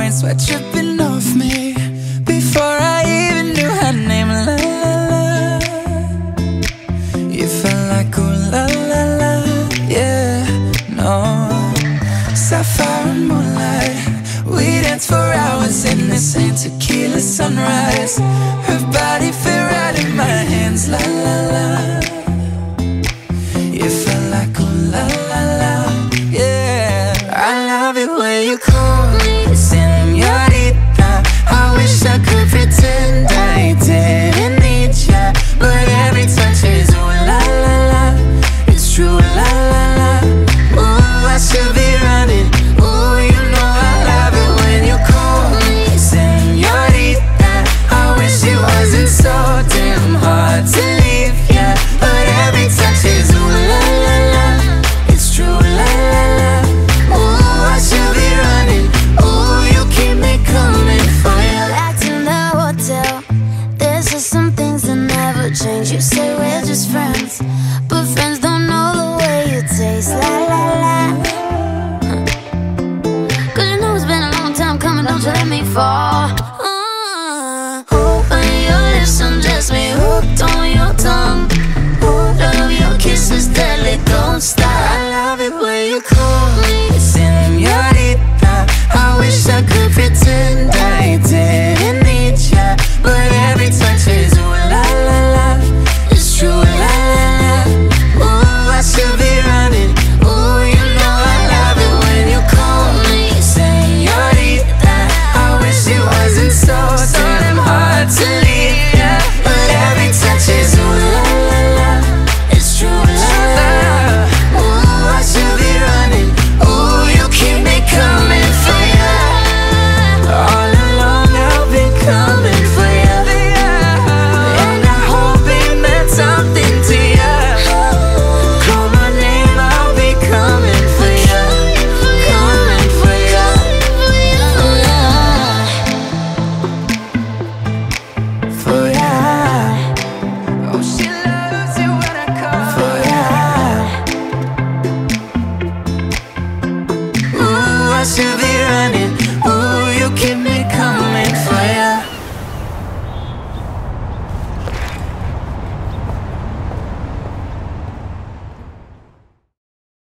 point, sweat dripping off me Before I even knew her name, la la la. You felt like oh la la la, yeah, no. Sapphire and moonlight, we danced for hours in the sand Tequila sunrise, her body fit right in my hands, la la la. change. You say we're just friends, but friends don't know the way you taste. La la la. Cause you know it's been a long time coming, don't you let me fall. Uh. Open your lips and just me hooked on your tongue. All of your kisses deadly, don't stop. I still be running? Ooh, you can